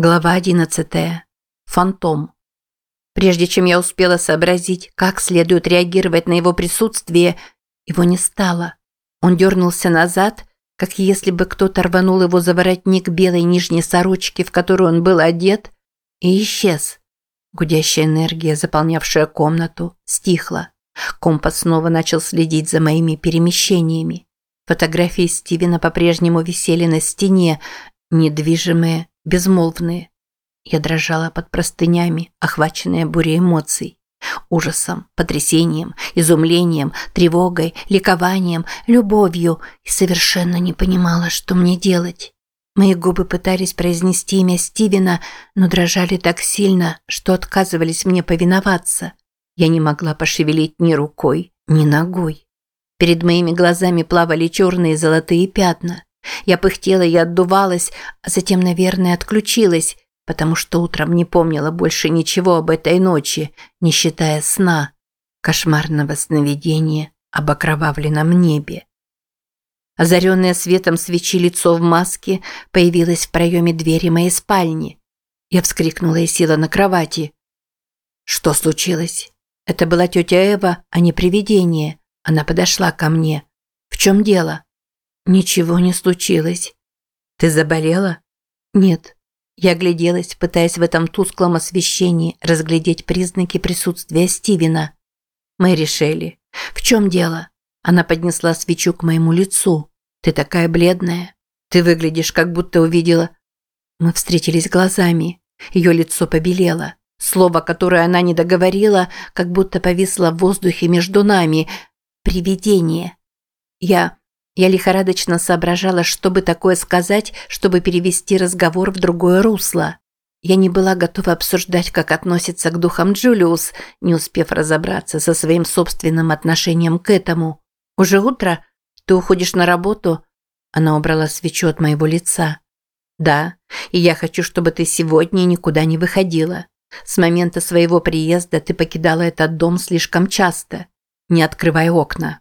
Глава 11. Фантом. Прежде чем я успела сообразить, как следует реагировать на его присутствие, его не стало. Он дернулся назад, как если бы кто-то рванул его за воротник белой нижней сорочки, в которую он был одет, и исчез. Гудящая энергия, заполнявшая комнату, стихла. Компас снова начал следить за моими перемещениями. Фотографии Стивена по-прежнему висели на стене, недвижимые, безмолвные. Я дрожала под простынями, охваченная бурей эмоций. Ужасом, потрясением, изумлением, тревогой, ликованием, любовью и совершенно не понимала, что мне делать. Мои губы пытались произнести имя Стивена, но дрожали так сильно, что отказывались мне повиноваться. Я не могла пошевелить ни рукой, ни ногой. Перед моими глазами плавали черные золотые пятна. Я пыхтела и отдувалась, а затем, наверное, отключилась, потому что утром не помнила больше ничего об этой ночи, не считая сна, кошмарного сновидения об окровавленном небе. Озаренное светом свечи лицо в маске появилось в проеме двери моей спальни. Я вскрикнула и села на кровати. Что случилось? Это была тетя Эва, а не привидение. Она подошла ко мне. В чем дело? Ничего не случилось. Ты заболела? Нет. Я огляделась, пытаясь в этом тусклом освещении разглядеть признаки присутствия Стивена. Мэри Шелли. В чем дело? Она поднесла свечу к моему лицу. Ты такая бледная. Ты выглядишь, как будто увидела... Мы встретились глазами. Ее лицо побелело. Слово, которое она не договорила, как будто повисло в воздухе между нами. Привидение. Я... Я лихорадочно соображала, что бы такое сказать, чтобы перевести разговор в другое русло. Я не была готова обсуждать, как относится к духам Джулиус, не успев разобраться со своим собственным отношением к этому. «Уже утро? Ты уходишь на работу?» Она убрала свечу от моего лица. «Да, и я хочу, чтобы ты сегодня никуда не выходила. С момента своего приезда ты покидала этот дом слишком часто. Не открывай окна».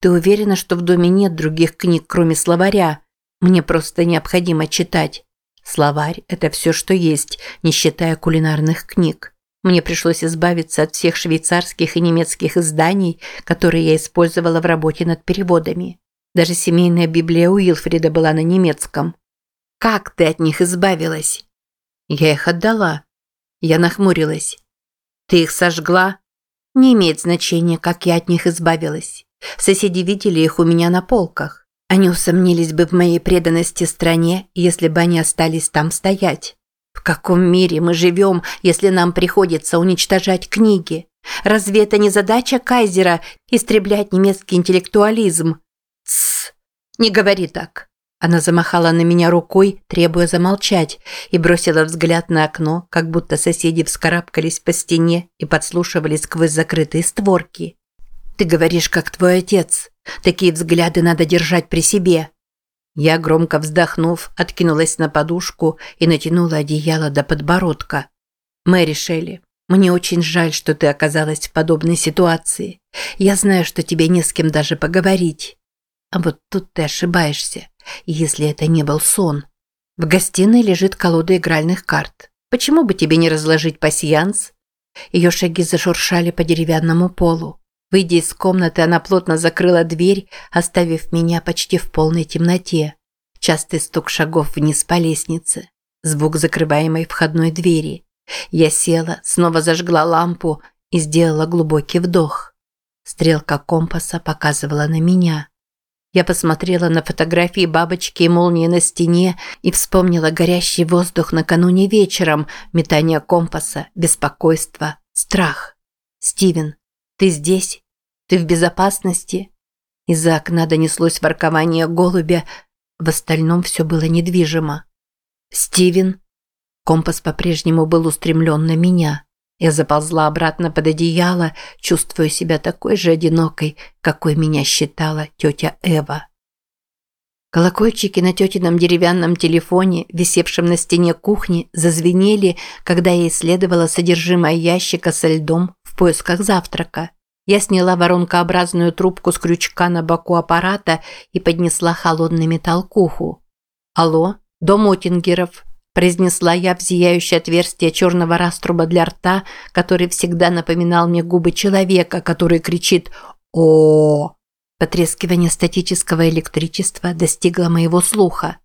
Ты уверена, что в доме нет других книг, кроме словаря? Мне просто необходимо читать. Словарь – это все, что есть, не считая кулинарных книг. Мне пришлось избавиться от всех швейцарских и немецких изданий, которые я использовала в работе над переводами. Даже семейная Библия Уилфрида была на немецком. Как ты от них избавилась? Я их отдала. Я нахмурилась. Ты их сожгла? Не имеет значения, как я от них избавилась. Соседи видели их у меня на полках. Они усомнились бы в моей преданности стране, если бы они остались там стоять. В каком мире мы живем, если нам приходится уничтожать книги? Разве это не задача Кайзера – истреблять немецкий интеллектуализм? Тссс, не говори так. Она замахала на меня рукой, требуя замолчать, и бросила взгляд на окно, как будто соседи вскарабкались по стене и подслушивали сквозь закрытые створки. Ты говоришь, как твой отец. Такие взгляды надо держать при себе. Я, громко вздохнув, откинулась на подушку и натянула одеяло до подбородка. Мэри Шелли, мне очень жаль, что ты оказалась в подобной ситуации. Я знаю, что тебе не с кем даже поговорить. А вот тут ты ошибаешься, если это не был сон. В гостиной лежит колода игральных карт. Почему бы тебе не разложить пасьянс? Ее шаги зашуршали по деревянному полу. Выйдя из комнаты, она плотно закрыла дверь, оставив меня почти в полной темноте. Частый стук шагов вниз по лестнице. Звук закрываемой входной двери. Я села, снова зажгла лампу и сделала глубокий вдох. Стрелка компаса показывала на меня. Я посмотрела на фотографии бабочки и молнии на стене и вспомнила горящий воздух накануне вечером, метание компаса, беспокойство, страх. Стивен, ты здесь? Ты в безопасности?» Из-за окна донеслось воркование голубя, в остальном все было недвижимо. «Стивен?» Компас по-прежнему был устремлен на меня. Я заползла обратно под одеяло, чувствуя себя такой же одинокой, какой меня считала тетя Эва. Колокольчики на тетином деревянном телефоне, висевшем на стене кухни, зазвенели, когда я исследовала содержимое ящика со льдом поисках завтрака. Я сняла воронкообразную трубку с крючка на боку аппарата и поднесла холодный металл к уху. «Алло, дом Отингеров. произнесла я в зияющее отверстие черного раструба для рта, который всегда напоминал мне губы человека, который кричит о Потрескивание статического электричества достигло моего слуха.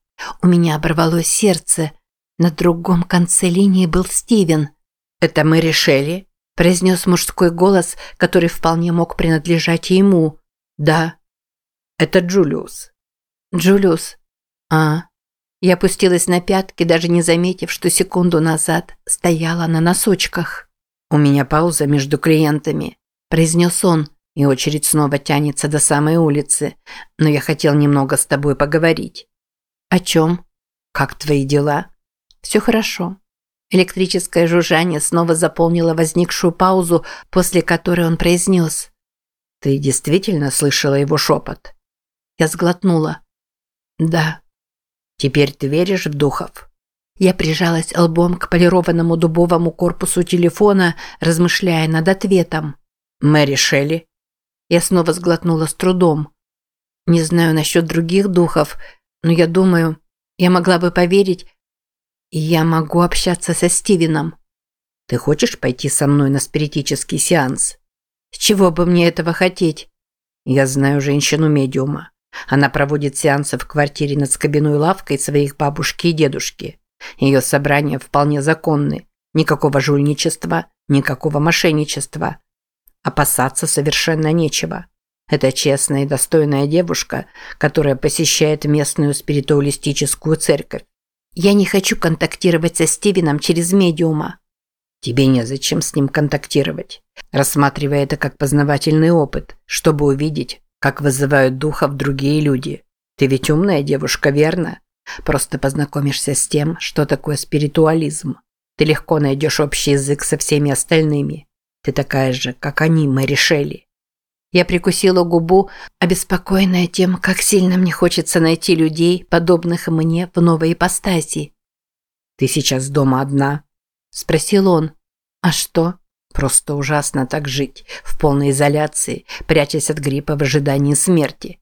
У меня оборвалось сердце. На другом конце линии был Стивен. «Это мы решили?» – произнес мужской голос, который вполне мог принадлежать ему. «Да». «Это Джулиус». «Джулиус». «А». Я опустилась на пятки, даже не заметив, что секунду назад стояла на носочках. «У меня пауза между клиентами», – произнес он, и очередь снова тянется до самой улицы, но я хотел немного с тобой поговорить». «О чем?» «Как твои дела?» «Все хорошо». Электрическое жужжание снова заполнило возникшую паузу, после которой он произнес. «Ты действительно слышала его шепот?» Я сглотнула. «Да». «Теперь ты веришь в духов?» Я прижалась лбом к полированному дубовому корпусу телефона, размышляя над ответом. «Мэри Шелли?» Я снова сглотнула с трудом. Не знаю насчет других духов, но я думаю, я могла бы поверить, я могу общаться со Стивеном. Ты хочешь пойти со мной на спиритический сеанс? С чего бы мне этого хотеть? Я знаю женщину-медиума. Она проводит сеансы в квартире над скобяной лавкой своих бабушки и дедушки. Ее собрания вполне законны. Никакого жульничества, никакого мошенничества. Опасаться совершенно нечего. Это честная и достойная девушка, которая посещает местную спиритуалистическую церковь. Я не хочу контактировать со Стивеном через медиума. Тебе незачем с ним контактировать. Рассматривай это как познавательный опыт, чтобы увидеть, как вызывают духов другие люди. Ты ведь умная девушка, верно? Просто познакомишься с тем, что такое спиритуализм. Ты легко найдешь общий язык со всеми остальными. Ты такая же, как они, Мэри Шелли. Я прикусила губу, обеспокоенная тем, как сильно мне хочется найти людей, подобных мне в новой ипостаси. «Ты сейчас дома одна?» – спросил он. «А что?» «Просто ужасно так жить, в полной изоляции, прячась от гриппа в ожидании смерти».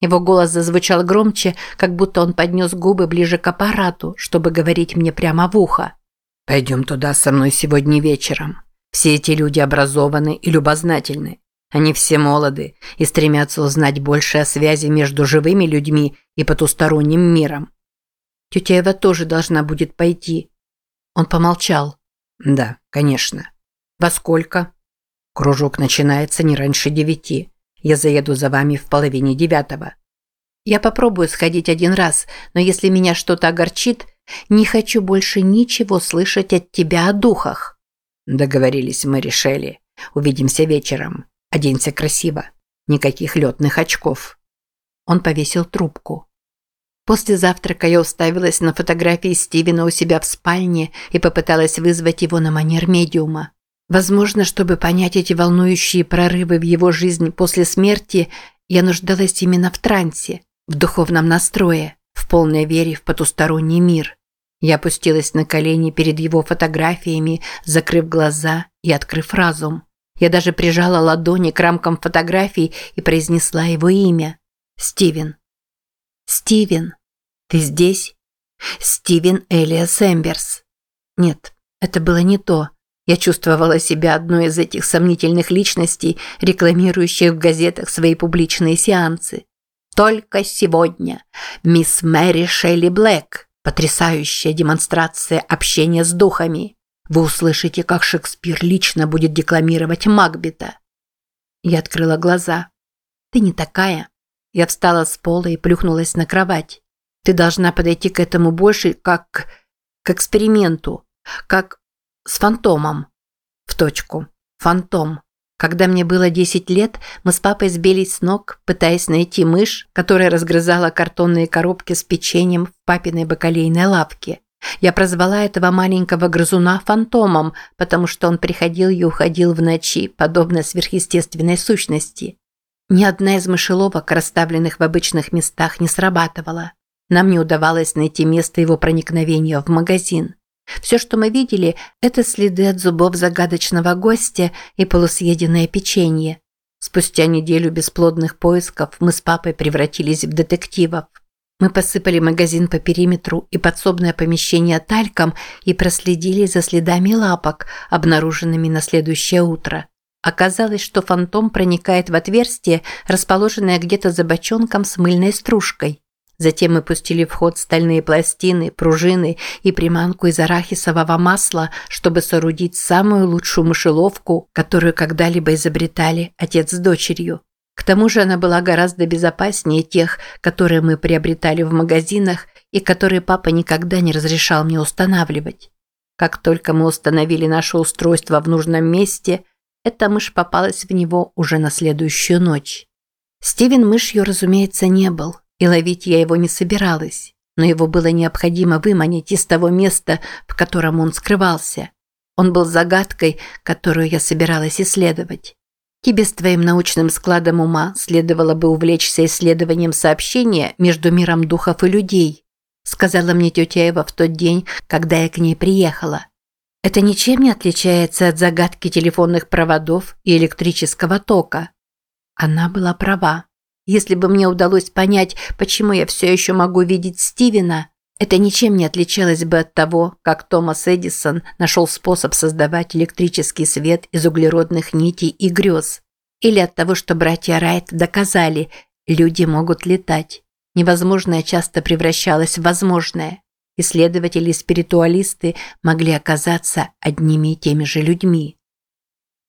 Его голос зазвучал громче, как будто он поднес губы ближе к аппарату, чтобы говорить мне прямо в ухо. «Пойдем туда со мной сегодня вечером. Все эти люди образованы и любознательны. Они все молоды и стремятся узнать больше о связи между живыми людьми и потусторонним миром. Тетя Эва тоже должна будет пойти. Он помолчал. Да, конечно. Во сколько? Кружок начинается не раньше девяти. Я заеду за вами в половине девятого. Я попробую сходить один раз, но если меня что-то огорчит, не хочу больше ничего слышать от тебя о духах. Договорились мы решили. Увидимся вечером. Оденься красиво. Никаких летных очков. Он повесил трубку. После завтрака я уставилась на фотографии Стивена у себя в спальне и попыталась вызвать его на манер медиума. Возможно, чтобы понять эти волнующие прорывы в его жизнь после смерти, я нуждалась именно в трансе, в духовном настрое, в полной вере в потусторонний мир. Я опустилась на колени перед его фотографиями, закрыв глаза и открыв разум. Я даже прижала ладони к рамкам фотографий и произнесла его имя. Стивен. Стивен. Ты здесь? Стивен Элиас Эмберс. Нет, это было не то. Я чувствовала себя одной из этих сомнительных личностей, рекламирующих в газетах свои публичные сеансы. Только сегодня мисс Мэри Шелли Блэк Потрясающая демонстрация общения с духами. Вы услышите, как Шекспир лично будет декламировать Макбета. Я открыла глаза. Ты не такая. Я встала с пола и плюхнулась на кровать. Ты должна подойти к этому больше как к эксперименту, как с фантомом. В точку. Фантом. Когда мне было 10 лет, мы с папой сбились с ног, пытаясь найти мышь, которая разгрызала картонные коробки с печеньем в папиной бакалейной лавке. Я прозвала этого маленького грызуна фантомом, потому что он приходил и уходил в ночи, подобно сверхъестественной сущности. Ни одна из мышеловок, расставленных в обычных местах, не срабатывала. Нам не удавалось найти место его проникновения в магазин. Все, что мы видели, это следы от зубов загадочного гостя и полусъеденное печенье. Спустя неделю бесплодных поисков мы с папой превратились в детективов. Мы посыпали магазин по периметру и подсобное помещение тальком и проследили за следами лапок, обнаруженными на следующее утро. Оказалось, что фантом проникает в отверстие, расположенное где-то за бочонком с мыльной стружкой. Затем мы пустили в ход стальные пластины, пружины и приманку из арахисового масла, чтобы соорудить самую лучшую мышеловку, которую когда-либо изобретали отец с дочерью. К тому же она была гораздо безопаснее тех, которые мы приобретали в магазинах и которые папа никогда не разрешал мне устанавливать. Как только мы установили наше устройство в нужном месте, эта мышь попалась в него уже на следующую ночь. Стивен мышью, разумеется, не был, и ловить я его не собиралась, но его было необходимо выманить из того места, в котором он скрывался. Он был загадкой, которую я собиралась исследовать. Тебе с твоим научным складом ума следовало бы увлечься исследованием сообщения между миром духов и людей, сказала мне тетя Эва в тот день, когда я к ней приехала. Это ничем не отличается от загадки телефонных проводов и электрического тока. Она была права. Если бы мне удалось понять, почему я все еще могу видеть Стивена, это ничем не отличалось бы от того, как Томас Эдисон нашел способ создавать электрический свет из углеродных нитей и грез. Или от того, что братья Райт доказали, люди могут летать. Невозможное часто превращалось в возможное. Исследователи и спиритуалисты могли оказаться одними и теми же людьми.